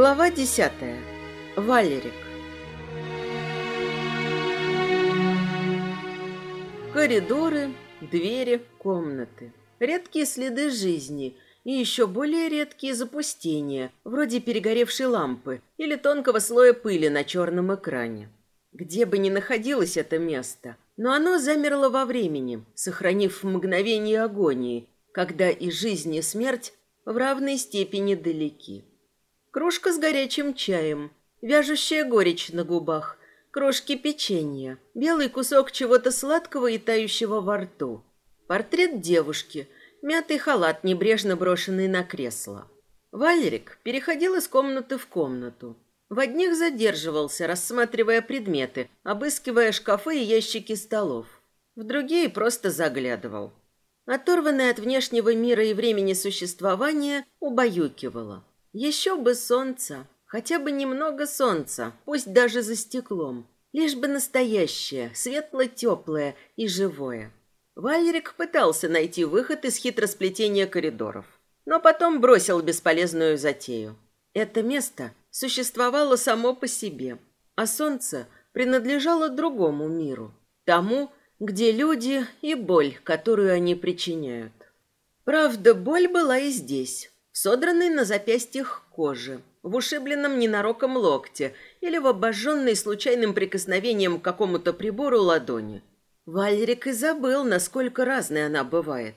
Глава десятая. Валерик. Коридоры, двери, комнаты. Редкие следы жизни и еще более редкие запустения, вроде перегоревшей лампы или тонкого слоя пыли на черном экране. Где бы ни находилось это место, но оно замерло во времени, сохранив мгновение агонии, когда и жизнь, и смерть в равной степени далеки. Кружка с горячим чаем, вяжущая горечь на губах, крошки печенья, белый кусок чего-то сладкого и тающего во рту. Портрет девушки, мятый халат, небрежно брошенный на кресло. Валерик переходил из комнаты в комнату. В одних задерживался, рассматривая предметы, обыскивая шкафы и ящики столов. В другие просто заглядывал. Оторванное от внешнего мира и времени существования убаюкивало. Еще бы солнца, хотя бы немного солнца, пусть даже за стеклом. Лишь бы настоящее, светло-теплое и живое. Валерик пытался найти выход из хитросплетения коридоров, но потом бросил бесполезную затею. Это место существовало само по себе, а солнце принадлежало другому миру, тому, где люди и боль, которую они причиняют. Правда, боль была и здесь, содранной на запястьях кожи, в ушибленном ненароком локте или в обожженной случайным прикосновением к какому-то прибору ладони. Валерик и забыл, насколько разной она бывает.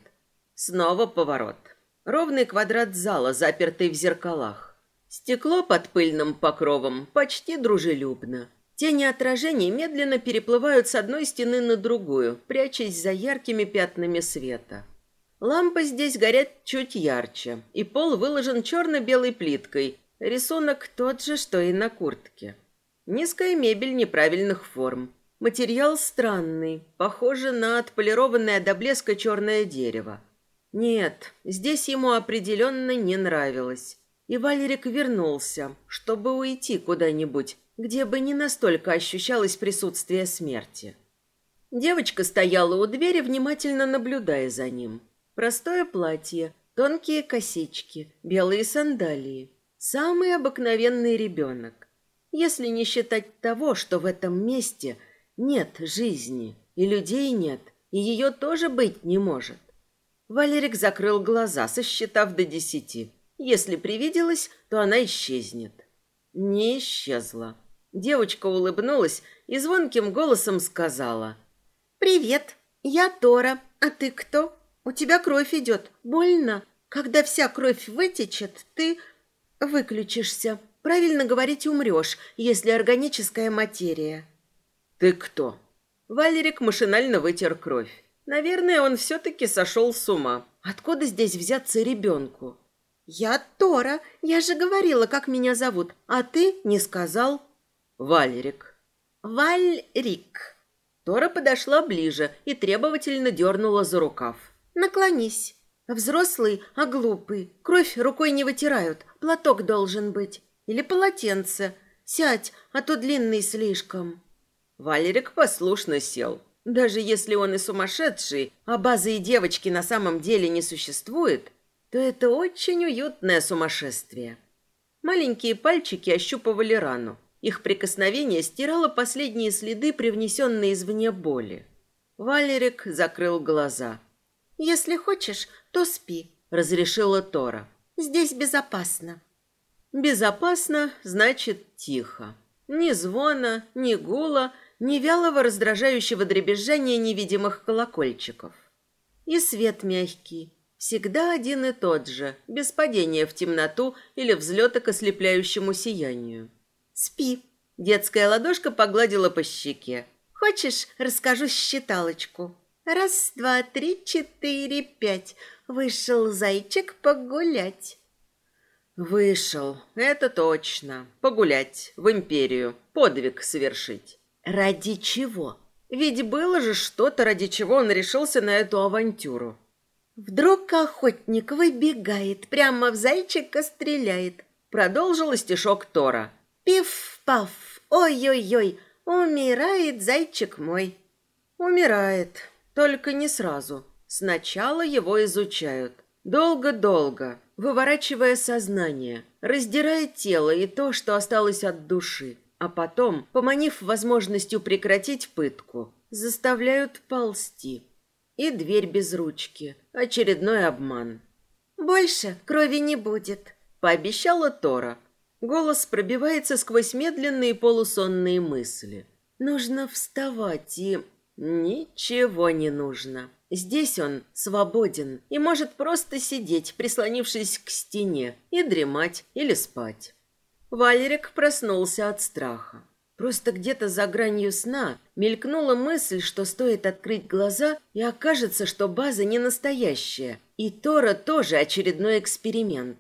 Снова поворот. Ровный квадрат зала, запертый в зеркалах. Стекло под пыльным покровом почти дружелюбно. Тени отражений медленно переплывают с одной стены на другую, прячась за яркими пятнами света. Лампы здесь горят чуть ярче, и пол выложен черно-белой плиткой. Рисунок тот же, что и на куртке. Низкая мебель неправильных форм. Материал странный, похоже на отполированное до блеска черное дерево. Нет, здесь ему определенно не нравилось. И Валерик вернулся, чтобы уйти куда-нибудь, где бы не настолько ощущалось присутствие смерти. Девочка стояла у двери, внимательно наблюдая за ним. Простое платье, тонкие косички, белые сандалии. Самый обыкновенный ребенок. Если не считать того, что в этом месте нет жизни, и людей нет, и ее тоже быть не может. Валерик закрыл глаза, сосчитав до десяти. Если привиделась, то она исчезнет. Не исчезла. Девочка улыбнулась и звонким голосом сказала. «Привет, я Тора, а ты кто?» У тебя кровь идет. Больно. Когда вся кровь вытечет, ты выключишься. Правильно говорить, умрешь, если органическая материя. Ты кто? Валерик машинально вытер кровь. Наверное, он все-таки сошел с ума. Откуда здесь взяться ребенку? Я Тора. Я же говорила, как меня зовут. А ты не сказал? Валерик. Вальрик. Тора подошла ближе и требовательно дернула за рукав. Наклонись. Взрослый, а глупый. Кровь рукой не вытирают. Платок должен быть. Или полотенце. Сядь, а то длинный слишком. Валерик послушно сел. Даже если он и сумасшедший, а базы и девочки на самом деле не существует, то это очень уютное сумасшествие. Маленькие пальчики ощупывали рану. Их прикосновение стирало последние следы, привнесенные извне боли. Валерик закрыл глаза. «Если хочешь, то спи», — разрешила Тора. «Здесь безопасно». «Безопасно значит тихо. Ни звона, ни гула, ни вялого раздражающего дребезжания невидимых колокольчиков. И свет мягкий, всегда один и тот же, без падения в темноту или взлета к ослепляющему сиянию. «Спи», — детская ладошка погладила по щеке. «Хочешь, расскажу считалочку?» Раз, два, три, четыре, пять. Вышел зайчик погулять. Вышел, это точно. Погулять, в империю, подвиг совершить. Ради чего? Ведь было же что-то, ради чего он решился на эту авантюру. Вдруг охотник выбегает, прямо в зайчика стреляет. Продолжил стишок Тора. Пиф-паф, ой-ой-ой, умирает зайчик мой. Умирает, только не сразу. Сначала его изучают. Долго-долго, выворачивая сознание, раздирая тело и то, что осталось от души, а потом, поманив возможностью прекратить пытку, заставляют ползти. И дверь без ручки. Очередной обман. «Больше крови не будет», — пообещала Тора. Голос пробивается сквозь медленные полусонные мысли. Нужно вставать и... Ничего не нужно. Здесь он свободен и может просто сидеть, прислонившись к стене, и дремать или спать. Валерик проснулся от страха. Просто где-то за гранью сна мелькнула мысль, что стоит открыть глаза, и окажется, что база не настоящая, и Тора тоже очередной эксперимент.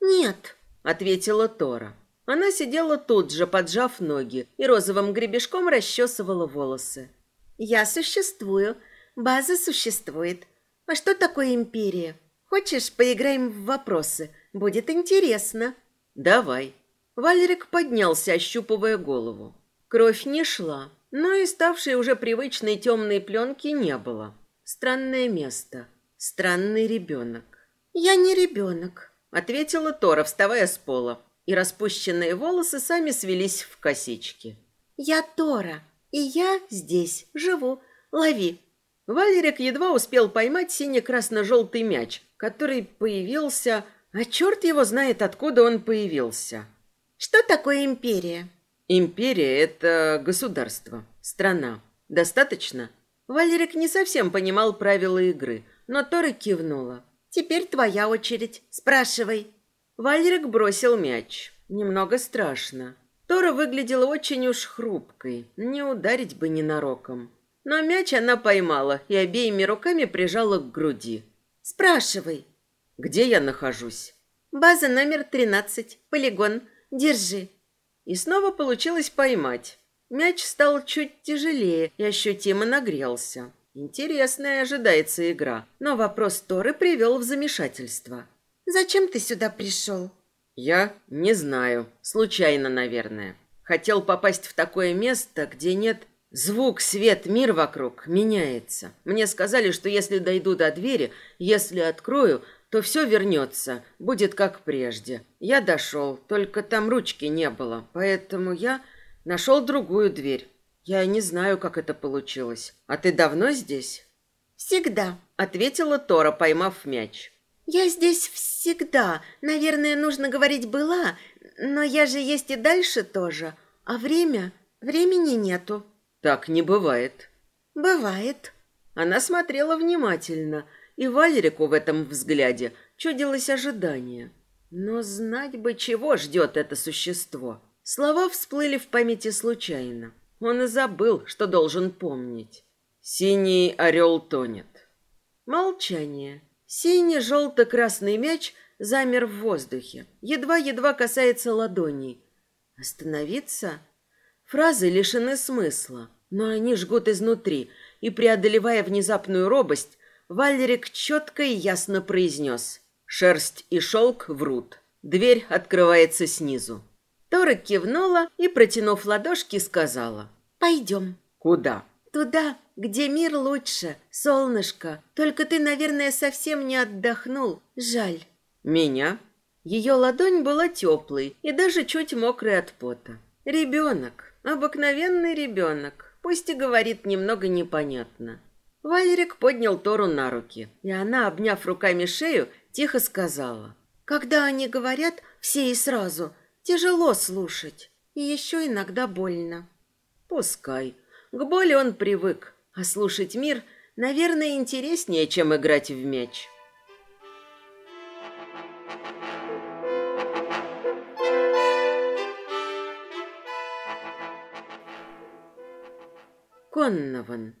«Нет», — ответила Тора. Она сидела тут же, поджав ноги, и розовым гребешком расчесывала волосы. «Я существую, база существует. А что такое империя? Хочешь, поиграем в вопросы? Будет интересно». «Давай». Валерик поднялся, ощупывая голову. Кровь не шла, но и ставшей уже привычной темной пленки не было. Странное место. Странный ребенок. «Я не ребенок», — ответила Тора, вставая с пола, и распущенные волосы сами свелись в косички. «Я Тора, и я здесь живу. Лови». Валерик едва успел поймать сине-красно-желтый мяч, который появился... А черт его знает, откуда он появился. Что такое империя? Империя – это государство, страна. Достаточно? Валерик не совсем понимал правила игры, но Тора кивнула. Теперь твоя очередь. Спрашивай. Валерик бросил мяч. Немного страшно. Тора выглядела очень уж хрупкой, не ударить бы ненароком. Но мяч она поймала и обеими руками прижала к груди. «Спрашивай». «Где я нахожусь?» «База номер 13, полигон, Держи. И снова получилось поймать. Мяч стал чуть тяжелее и ощутимо нагрелся. Интересная ожидается игра, но вопрос Торы привел в замешательство. «Зачем ты сюда пришел?» «Я не знаю. Случайно, наверное. Хотел попасть в такое место, где нет... Звук, свет, мир вокруг меняется. Мне сказали, что если дойду до двери, если открою, то все вернется, будет как прежде. Я дошел, только там ручки не было, поэтому я нашел другую дверь. Я не знаю, как это получилось. А ты давно здесь? Всегда, ответила Тора, поймав мяч. Я здесь всегда. Наверное, нужно говорить была, но я же есть и дальше тоже. А время? Времени нету. Так не бывает. Бывает. Она смотрела внимательно, и Валерику в этом взгляде чудилось ожидание. Но знать бы, чего ждет это существо. Слова всплыли в памяти случайно. Он и забыл, что должен помнить. Синий орел тонет. Молчание. Синий-желто-красный мяч замер в воздухе. Едва-едва касается ладоней. Остановиться? Фразы лишены смысла, но они жгут изнутри, и, преодолевая внезапную робость, Валерик четко и ясно произнес. Шерсть и шелк врут. Дверь открывается снизу. Тора кивнула и, протянув ладошки, сказала. «Пойдем». «Куда?» «Туда, где мир лучше, солнышко. Только ты, наверное, совсем не отдохнул. Жаль». «Меня?» Ее ладонь была теплой и даже чуть мокрой от пота. Ребенок, обыкновенный ребенок, пусть и говорит немного непонятно. Валерик поднял Тору на руки, и она, обняв руками шею, тихо сказала. «Когда они говорят, все и сразу, тяжело слушать, и еще иногда больно». «Пускай. К боли он привык, а слушать мир, наверное, интереснее, чем играть в мяч». Коннован.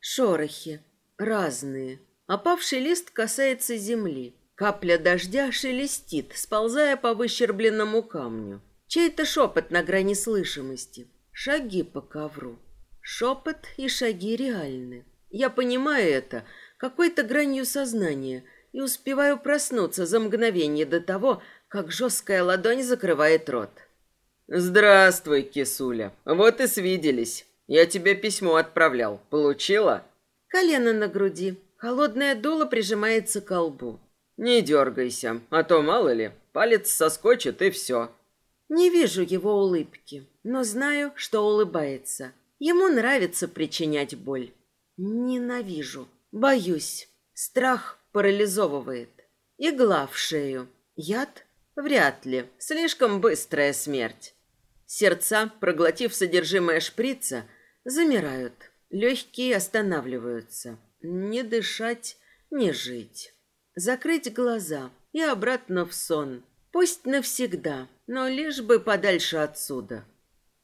Шорохи. Разные. Опавший лист касается земли. Капля дождя шелестит, сползая по выщербленному камню. Чей-то шепот на грани слышимости. Шаги по ковру. Шепот и шаги реальны. Я понимаю это какой-то гранью сознания и успеваю проснуться за мгновение до того, как жесткая ладонь закрывает рот. «Здравствуй, кисуля. Вот и свиделись. Я тебе письмо отправлял. Получила?» Колено на груди. Холодное дуло прижимается к лбу. Не дергайся, а то, мало ли, палец соскочит и все. Не вижу его улыбки, но знаю, что улыбается. Ему нравится причинять боль. Ненавижу, боюсь. Страх парализовывает. Игла в шею. Яд? Вряд ли. Слишком быстрая смерть. Сердца, проглотив содержимое шприца, замирают. Легкие останавливаются. Не дышать, не жить. Закрыть глаза и обратно в сон. Пусть навсегда, но лишь бы подальше отсюда.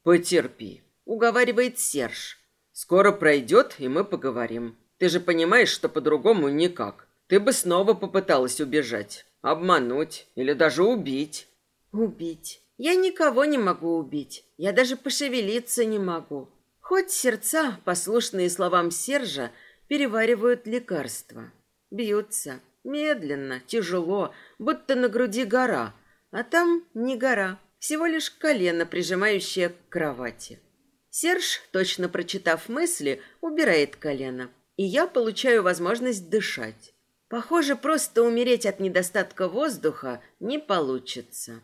Потерпи, уговаривает Серж. Скоро пройдет, и мы поговорим. Ты же понимаешь, что по-другому никак. Ты бы снова попыталась убежать, обмануть или даже убить. Убить. Я никого не могу убить. Я даже пошевелиться не могу. Хоть сердца, послушные словам Сержа, переваривают лекарства. Бьются. Медленно, тяжело, будто на груди гора. А там не гора, всего лишь колено, прижимающее к кровати. Серж, точно прочитав мысли, убирает колено. И я получаю возможность дышать. Похоже, просто умереть от недостатка воздуха не получится.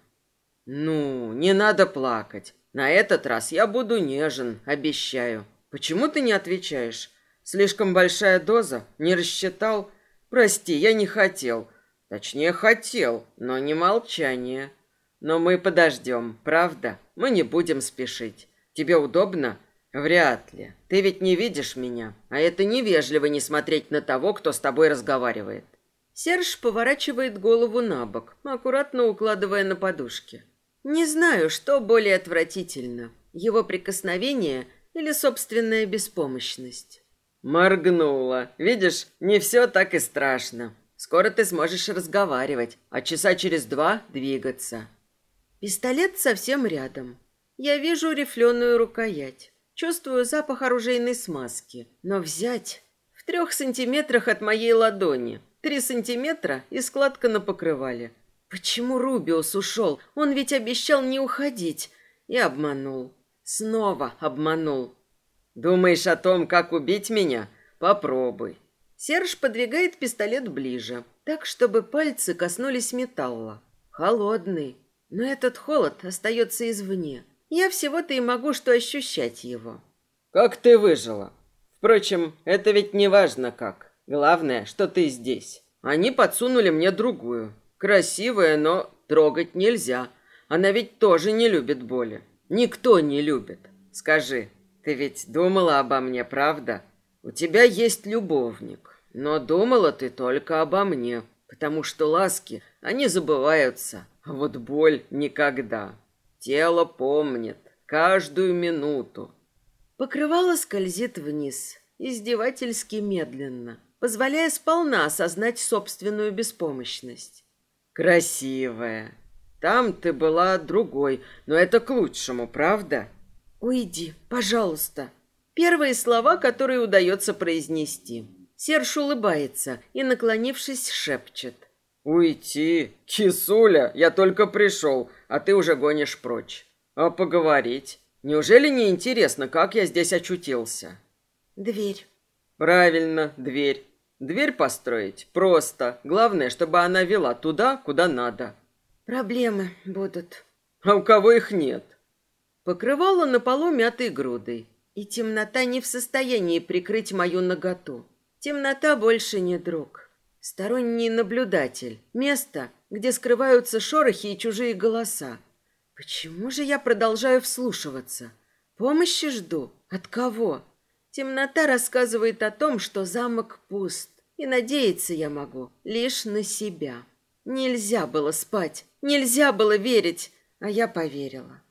Ну, не надо плакать. На этот раз я буду нежен, обещаю. Почему ты не отвечаешь? Слишком большая доза? Не рассчитал? Прости, я не хотел. Точнее, хотел, но не молчание. Но мы подождем, правда? Мы не будем спешить. Тебе удобно? Вряд ли. Ты ведь не видишь меня, а это невежливо не смотреть на того, кто с тобой разговаривает. Серж поворачивает голову на бок, аккуратно укладывая на подушке. Не знаю, что более отвратительно: его прикосновение или собственная беспомощность. Моргнула. Видишь, не все так и страшно. Скоро ты сможешь разговаривать, а часа через два двигаться. Пистолет совсем рядом. Я вижу рифленую рукоять. Чувствую запах оружейной смазки. Но взять... В трех сантиметрах от моей ладони. Три сантиметра и складка на покрывале. Почему Рубиус ушел? Он ведь обещал не уходить. И обманул. Снова обманул. Думаешь о том, как убить меня? Попробуй. Серж подвигает пистолет ближе, так, чтобы пальцы коснулись металла. Холодный. Но этот холод остается извне. Я всего-то и могу что ощущать его. Как ты выжила? Впрочем, это ведь не важно как. Главное, что ты здесь. Они подсунули мне другую. Красивая, но трогать нельзя. Она ведь тоже не любит боли. Никто не любит. Скажи, ты ведь думала обо мне, правда? У тебя есть любовник, но думала ты только обо мне, потому что ласки, они забываются, а вот боль никогда. Тело помнит каждую минуту. Покрывало скользит вниз, издевательски медленно, позволяя сполна осознать собственную беспомощность. Красивая. Там ты была другой, но это к лучшему, правда? Уйди, пожалуйста. Первые слова, которые удается произнести. Серж улыбается и, наклонившись, шепчет. «Уйти? Кисуля, я только пришел, а ты уже гонишь прочь. А поговорить? Неужели не интересно, как я здесь очутился?» «Дверь». «Правильно, дверь. Дверь построить просто. Главное, чтобы она вела туда, куда надо». «Проблемы будут». «А у кого их нет?» Покрывало на полу мятой грудой, и темнота не в состоянии прикрыть мою наготу. Темнота больше не друг. Сторонний наблюдатель. Место, где скрываются шорохи и чужие голоса. Почему же я продолжаю вслушиваться? Помощи жду. От кого? Темнота рассказывает о том, что замок пуст. И надеяться я могу лишь на себя. Нельзя было спать, нельзя было верить, а я поверила.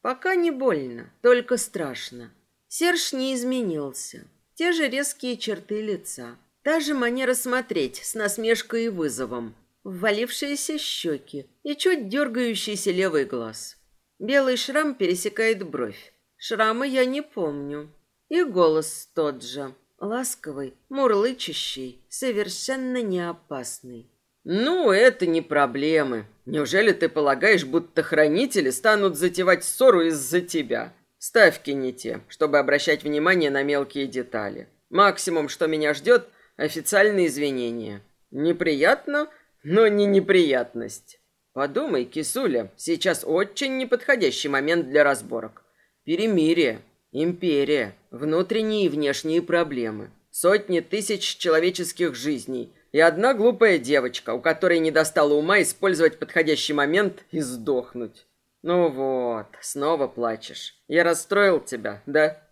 Пока не больно, только страшно. Серж не изменился. Те же резкие черты лица, Та же манера смотреть с насмешкой и вызовом. Ввалившиеся щеки и чуть дергающийся левый глаз. Белый шрам пересекает бровь. Шрама я не помню. И голос тот же. Ласковый, мурлычащий, совершенно не опасный. «Ну, это не проблемы. Неужели ты полагаешь, будто хранители станут затевать ссору из-за тебя? Ставки не те, чтобы обращать внимание на мелкие детали. Максимум, что меня ждет, Официальные извинения. Неприятно, но не неприятность. Подумай, кисуля, сейчас очень неподходящий момент для разборок. Перемирие, империя, внутренние и внешние проблемы, сотни тысяч человеческих жизней и одна глупая девочка, у которой не достало ума использовать подходящий момент и сдохнуть. Ну вот, снова плачешь. Я расстроил тебя, да?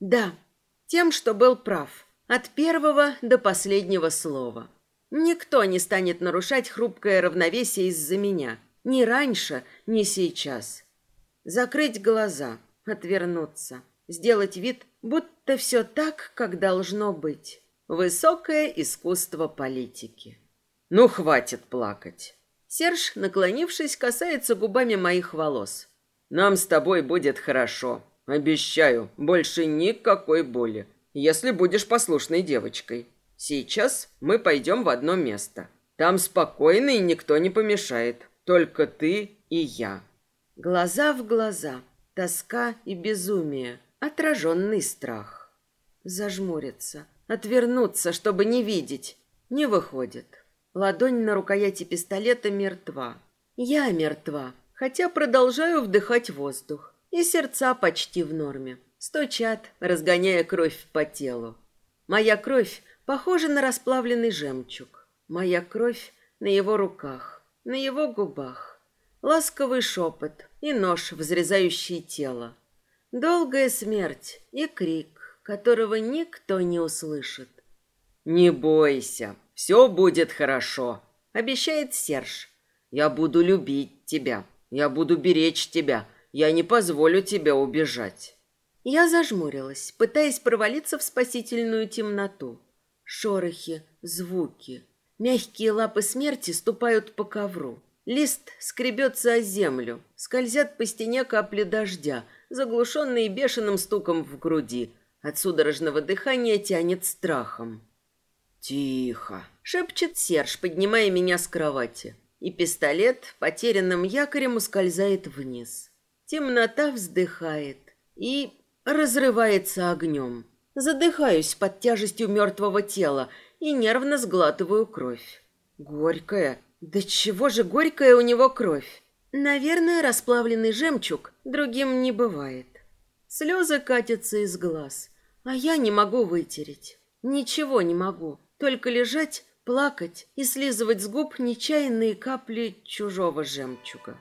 Да, тем, что был прав. От первого до последнего слова. Никто не станет нарушать хрупкое равновесие из-за меня. Ни раньше, ни сейчас. Закрыть глаза, отвернуться, сделать вид, будто все так, как должно быть. Высокое искусство политики. Ну, хватит плакать. Серж, наклонившись, касается губами моих волос. Нам с тобой будет хорошо. Обещаю, больше никакой боли, если будешь послушной девочкой. Сейчас мы пойдем в одно место. Там спокойно и никто не помешает. Только ты и я. Глаза в глаза. Тоска и безумие. Отраженный страх. Зажмуриться. Отвернуться, чтобы не видеть. Не выходит. Ладонь на рукояти пистолета мертва. Я мертва, хотя продолжаю вдыхать воздух. И сердца почти в норме. Стучат, разгоняя кровь по телу. Моя кровь похожа на расплавленный жемчуг. Моя кровь на его руках, на его губах. Ласковый шепот и нож, взрезающий тело. Долгая смерть и крик, которого никто не услышит. «Не бойся, все будет хорошо», — обещает Серж. «Я буду любить тебя, я буду беречь тебя, я не позволю тебе убежать». Я зажмурилась, пытаясь провалиться в спасительную темноту. Шорохи, звуки. Мягкие лапы смерти ступают по ковру. Лист скребется о землю, скользят по стене капли дождя, заглушенные бешеным стуком в груди. От судорожного дыхания тянет страхом. «Тихо!» — шепчет Серж, поднимая меня с кровати. И пистолет потерянным якорем ускользает вниз. Темнота вздыхает и разрывается огнем. Задыхаюсь под тяжестью мертвого тела и нервно сглатываю кровь. Горькая. Да чего же горькая у него кровь? Наверное, расплавленный жемчуг другим не бывает. Слезы катятся из глаз, а я не могу вытереть. Ничего не могу, только лежать, плакать и слизывать с губ нечаянные капли чужого жемчуга.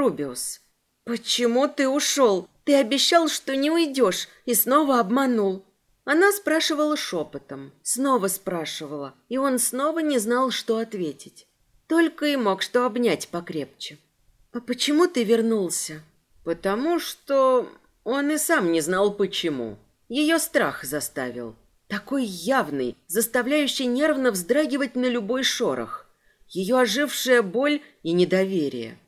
Рубиус. «Почему ты ушел? Ты обещал, что не уйдешь, и снова обманул». Она спрашивала шепотом, снова спрашивала, и он снова не знал, что ответить. Только и мог что обнять покрепче. «А почему ты вернулся?» «Потому что...» Он и сам не знал, почему. Ее страх заставил. Такой явный, заставляющий нервно вздрагивать на любой шорох. Ее ожившая боль и недоверие.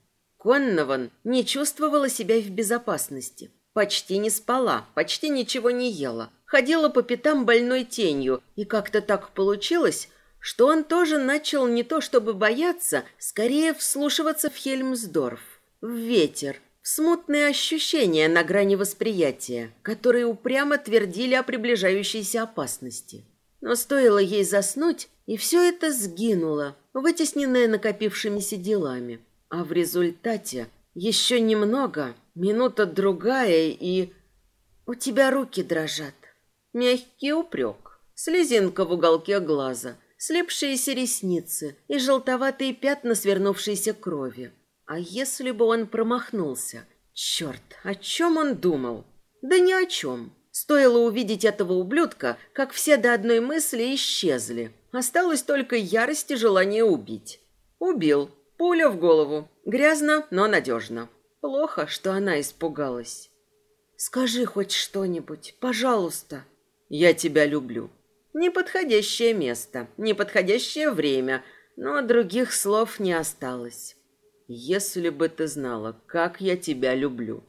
Коннован не чувствовала себя в безопасности. Почти не спала, почти ничего не ела. Ходила по пятам больной тенью, и как-то так получилось, что он тоже начал не то чтобы бояться, скорее вслушиваться в Хельмсдорф, в ветер, в смутные ощущения на грани восприятия, которые упрямо твердили о приближающейся опасности. Но стоило ей заснуть, и все это сгинуло, вытесненное накопившимися делами. А в результате еще немного, минута-другая, и... У тебя руки дрожат. Мягкий упрек, слезинка в уголке глаза, слепшиеся ресницы и желтоватые пятна свернувшейся крови. А если бы он промахнулся? Черт, о чем он думал? Да ни о чем. Стоило увидеть этого ублюдка, как все до одной мысли исчезли. Осталось только ярость и желание убить. Убил, Пуля в голову. Грязно, но надежно. Плохо, что она испугалась. Скажи хоть что-нибудь, пожалуйста. Я тебя люблю. Неподходящее место, неподходящее время, но других слов не осталось. Если бы ты знала, как я тебя люблю.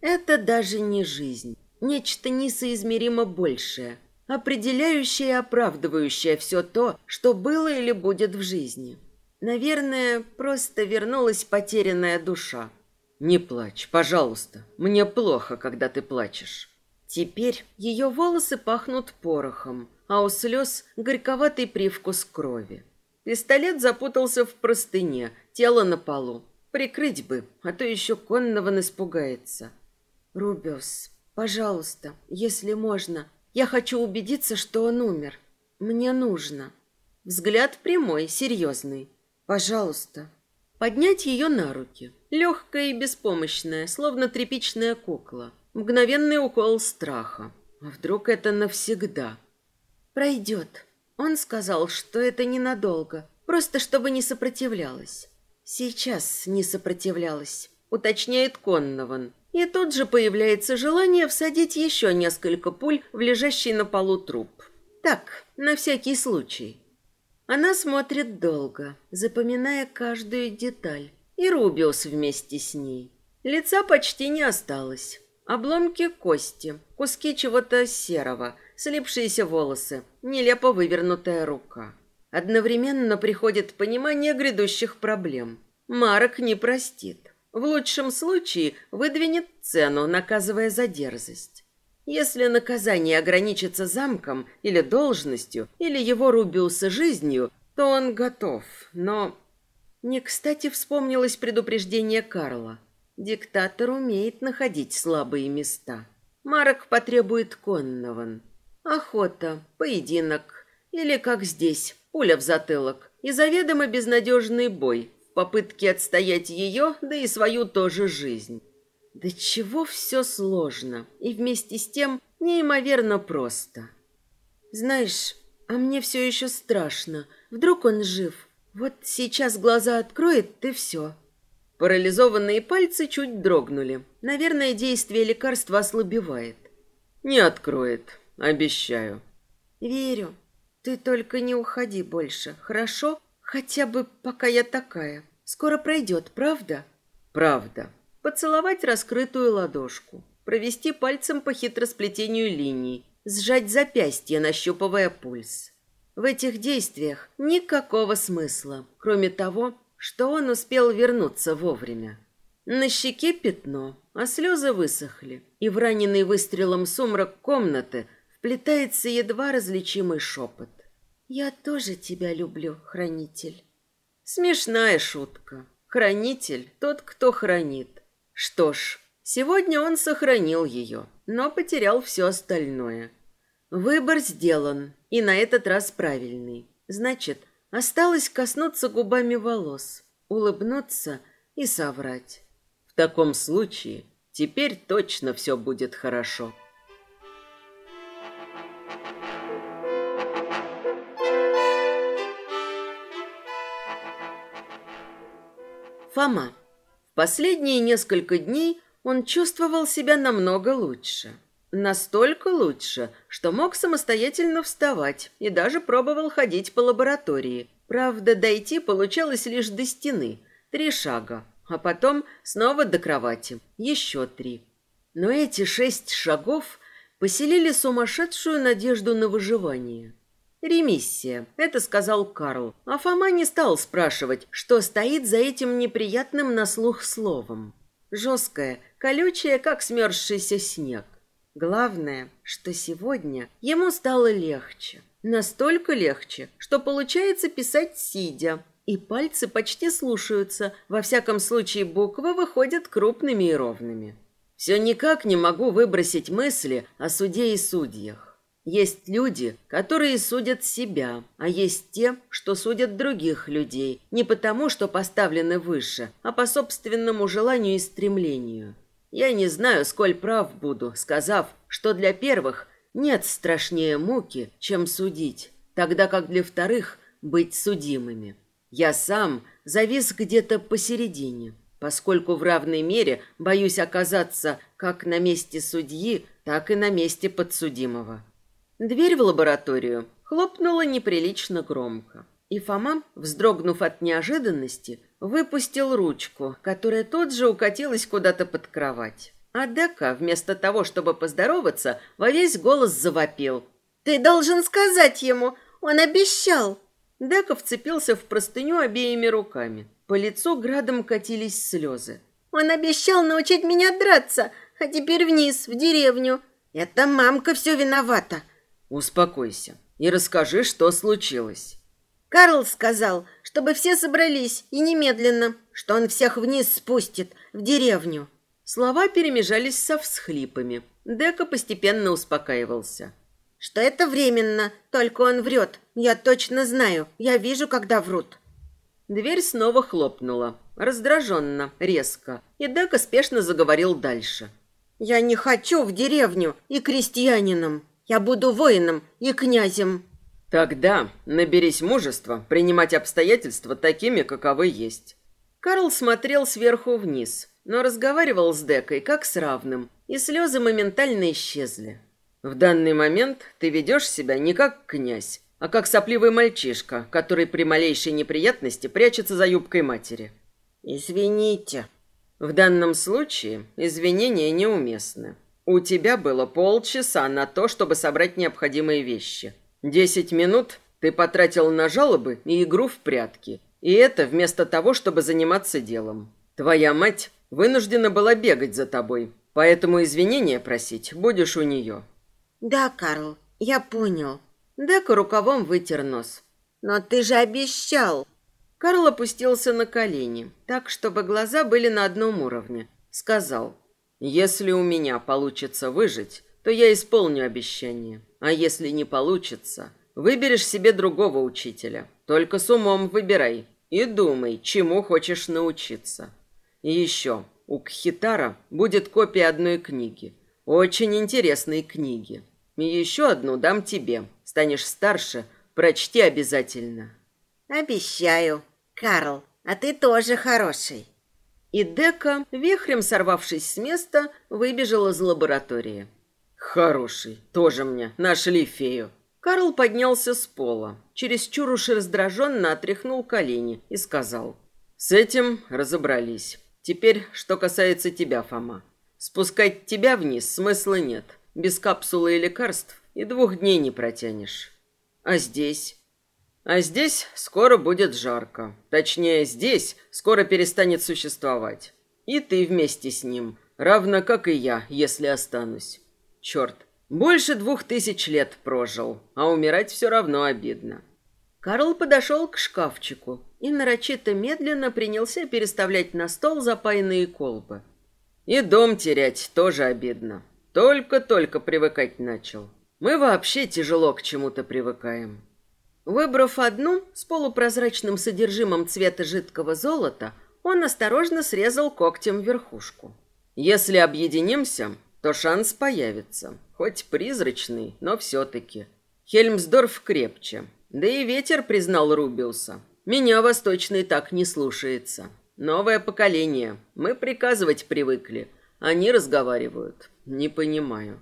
Это даже не жизнь, нечто несоизмеримо большее, определяющее и оправдывающее все то, что было или будет в жизни. Наверное, просто вернулась потерянная душа. Не плачь, пожалуйста. Мне плохо, когда ты плачешь. Теперь ее волосы пахнут порохом, а у слез горьковатый привкус крови. Пистолет запутался в простыне, тело на полу. Прикрыть бы, а то еще Коннован испугается. «Рубиус, пожалуйста, если можно, я хочу убедиться, что он умер. Мне нужно». Взгляд прямой, серьезный. «Пожалуйста». Поднять ее на руки. Легкая и беспомощная, словно тряпичная кукла. Мгновенный укол страха. А вдруг это навсегда? «Пройдет», он сказал, что это ненадолго, просто чтобы не сопротивлялась. Сейчас не сопротивлялась, уточняет Коннован. И тут же появляется желание всадить еще несколько пуль в лежащий на полу труп. Так, на всякий случай. Она смотрит долго, запоминая каждую деталь. И Рубиус вместе с ней. Лица почти не осталось. Обломки кости, куски чего-то серого, слипшиеся волосы, нелепо вывернутая рука. Одновременно приходит понимание грядущих проблем. Марок не простит. В лучшем случае выдвинет цену, наказывая за дерзость. Если наказание ограничится замком или должностью, или его Рубиуса жизнью, то он готов, но... Не кстати вспомнилось предупреждение Карла. Диктатор умеет находить слабые места. Марок потребует Коннован. Охота, поединок или, как здесь, пуля в затылок и заведомо безнадежный бой в попытке отстоять ее, да и свою тоже жизнь. Да чего все сложно и вместе с тем неимоверно просто. Знаешь, а мне все еще страшно. Вдруг он жив. Вот сейчас глаза откроет, и все. Парализованные пальцы чуть дрогнули. Наверное, действие лекарства ослабевает. Не откроет, Обещаю. Верю. Ты только не уходи больше, хорошо? Хотя бы пока я такая. Скоро пройдет, правда? Правда. Поцеловать раскрытую ладошку. Провести пальцем по хитросплетению линий. Сжать запястье, нащупывая пульс. В этих действиях никакого смысла, кроме того, что он успел вернуться вовремя. На щеке пятно, а слезы высохли, и в раненый выстрелом сумрак комнаты вплетается едва различимый шепот. «Я тоже тебя люблю, хранитель». Смешная шутка. Хранитель – тот, кто хранит. Что ж, сегодня он сохранил ее, но потерял все остальное. Выбор сделан, и на этот раз правильный. Значит, осталось коснуться губами волос, улыбнуться и соврать. В таком случае теперь точно все будет хорошо. Фома. Последние несколько дней он чувствовал себя намного лучше. Настолько лучше, что мог самостоятельно вставать и даже пробовал ходить по лаборатории. Правда, дойти получалось лишь до стены, три шага, а потом снова до кровати, еще три. Но эти шесть шагов поселили сумасшедшую надежду на выживание – «Ремиссия», — это сказал Карл, а Фома не стал спрашивать, что стоит за этим неприятным на слух словом. Жесткое, колючее, как смерзшийся снег. Главное, что сегодня ему стало легче. Настолько легче, что получается писать сидя, и пальцы почти слушаются, во всяком случае буквы выходят крупными и ровными. Все никак не могу выбросить мысли о суде и судьях. Есть люди, которые судят себя, а есть те, что судят других людей, не потому, что поставлены выше, а по собственному желанию и стремлению. Я не знаю, сколь прав буду, сказав, что для первых нет страшнее муки, чем судить, тогда как для вторых быть судимыми. Я сам завис где-то посередине, поскольку в равной мере боюсь оказаться как на месте судьи, так и на месте подсудимого. Дверь в лабораторию хлопнула неприлично громко. И Фома, вздрогнув от неожиданности, выпустил ручку, которая тут же укатилась куда-то под кровать. А Дека, вместо того, чтобы поздороваться, во весь голос завопил. «Ты должен сказать ему! Он обещал!» Дека вцепился в простыню обеими руками. По лицу градом катились слезы. Он обещал научить меня драться, а теперь вниз, в деревню. Это мамка все виновата. Успокойся и расскажи, что случилось. Карл сказал, чтобы все собрались и немедленно, что он всех вниз спустит, в деревню. Слова перемежались со всхлипами. Дека постепенно успокаивался. Что это временно, только он врет. Я точно знаю, я вижу, когда врут. Дверь снова хлопнула, раздраженно, резко, и Дека спешно заговорил дальше. «Я не хочу в деревню и крестьянином. Я буду воином и князем». Тогда наберись мужества принимать обстоятельства такими, каковы есть. Карл смотрел сверху вниз, но разговаривал с Декой как с равным, и слезы моментально исчезли. В данный момент ты ведешь себя не как князь, а как сопливый мальчишка, который при малейшей неприятности прячется за юбкой матери. Извините. В данном случае извинения неуместны. У тебя было полчаса на то, чтобы собрать необходимые вещи. Десять минут ты потратил на жалобы и игру в прятки. И это вместо того, чтобы заниматься делом. Твоя мать вынуждена была бегать за тобой, поэтому извинения просить будешь у нее. Да, Карл, я понял. Дека рукавом вытер нос. Но ты же обещал. Карл опустился на колени, так, чтобы глаза были на одном уровне. Сказал, если у меня получится выжить, то я исполню обещание. А если не получится, выберешь себе другого учителя. Только с умом выбирай и думай, чему хочешь научиться. И еще, у Кхитара будет копия одной книги. Очень интересной книги. И еще одну дам тебе. Станешь старше, прочти обязательно. Обещаю. Карл, а ты тоже хороший. И Дека, вихрем сорвавшись с места, выбежал из лаборатории. Хороший, тоже мне, нашли фею. Карл поднялся с пола, чересчур уж раздраженно отряхнул колени и сказал. С этим разобрались. Теперь, что касается тебя, Фома. Спускать тебя вниз смысла нет. Без капсулы и лекарств и двух дней не протянешь. А здесь? А здесь скоро будет жарко. Точнее, здесь скоро перестанет существовать. И ты вместе с ним, равно как и я, если останусь. Черт, больше двух тысяч лет прожил, а умирать все равно обидно. Карл подошел к шкафчику и нарочито медленно принялся переставлять на стол запаянные колбы. И дом терять тоже обидно. Только-только привыкать начал. Мы вообще тяжело к чему-то привыкаем. Выбрав одну с полупрозрачным содержимым цвета жидкого золота, он осторожно срезал когтем верхушку. Если объединимся, то шанс появится. Хоть призрачный, но все-таки. Хельмсдорф крепче. Да и ветер признал Рубиуса. Меня восточный так не слушается. Новое поколение. Мы приказывать привыкли. Они разговаривают. Не понимаю.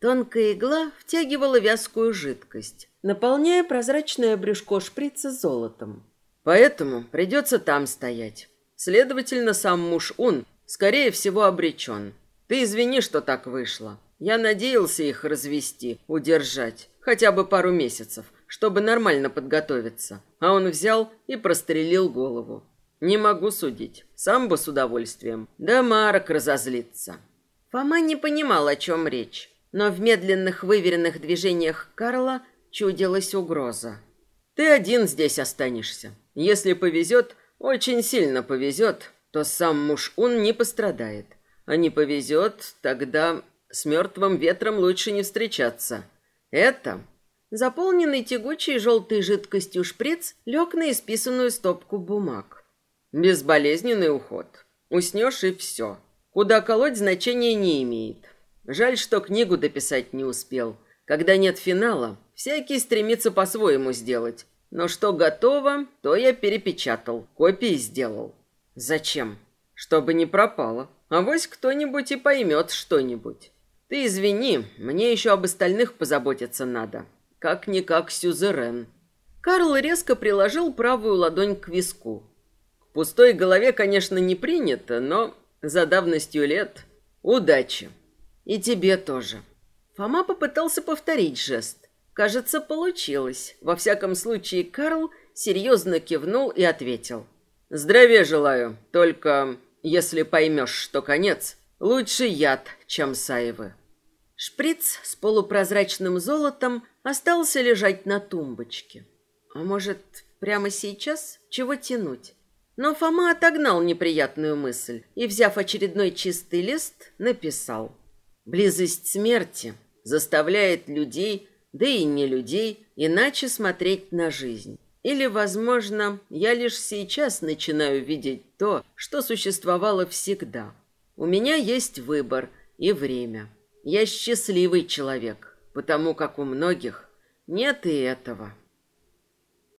Тонкая игла втягивала вязкую жидкость, наполняя прозрачное брюшко шприца золотом. Поэтому придется там стоять. Следовательно, сам муж Ун, скорее всего, обречен. Ты извини, что так вышло. Я надеялся их развести, удержать, хотя бы пару месяцев, чтобы нормально подготовиться. А он взял и прострелил голову. Не могу судить. Сам бы с удовольствием. Да Марок разозлится. Фома не понимал, о чем речь, но в медленных выверенных движениях Карла чудилась угроза. Ты один здесь останешься. Если повезет, очень сильно повезет, то сам муж Ун не пострадает. А не повезет, тогда с мертвым ветром лучше не встречаться. Это... Заполненный тягучей желтой жидкостью шприц лег на исписанную стопку бумаг. Безболезненный уход. Уснешь и все. Куда колоть значения не имеет. Жаль, что книгу дописать не успел. Когда нет финала, всякий стремится по-своему сделать. Но что готово, то я перепечатал, копии сделал. Зачем? Чтобы не пропало. А вось кто-нибудь и поймет что-нибудь. Ты извини, мне еще об остальных позаботиться надо. Как-никак сюзерен. Карл резко приложил правую ладонь к виску. К пустой голове, конечно, не принято, но за давностью лет. Удачи. И тебе тоже. Фома попытался повторить жест. Кажется, получилось. Во всяком случае, Карл серьезно кивнул и ответил. Здравия желаю. Только Если поймешь, что конец, лучше яд, чем Саевы. Шприц с полупрозрачным золотом остался лежать на тумбочке. А может, прямо сейчас? Чего тянуть? Но Фома отогнал неприятную мысль и, взяв очередной чистый лист, написал. Близость смерти заставляет людей, да и не людей, иначе смотреть на жизнь. Или, возможно, я лишь сейчас начинаю видеть то, что существовало всегда. У меня есть выбор и время. Я счастливый человек, потому как у многих нет и этого.